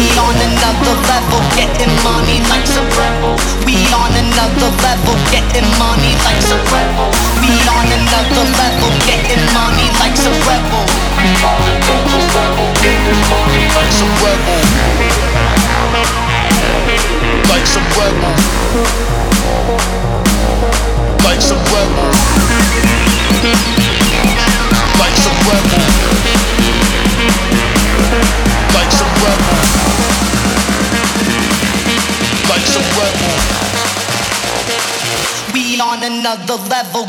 We on another level, getting money like some rebel. We on another level, getting money like some rebel. We on another level, getting money like some rebel. We on another level, getting money like some rebel. Like some rebel. On another level.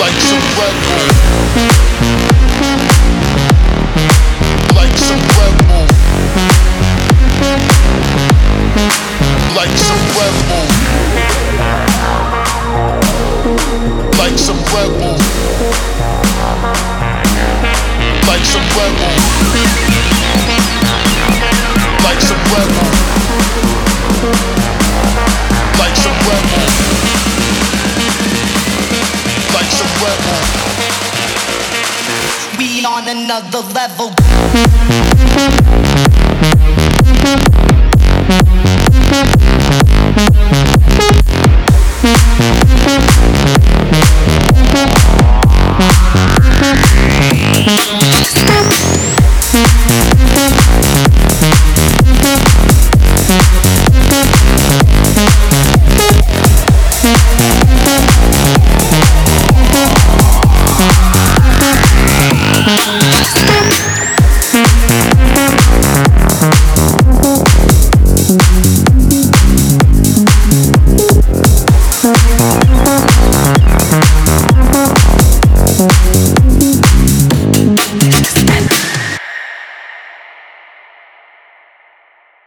like some rebel. Like some rebel. Like some Like some Like some another level.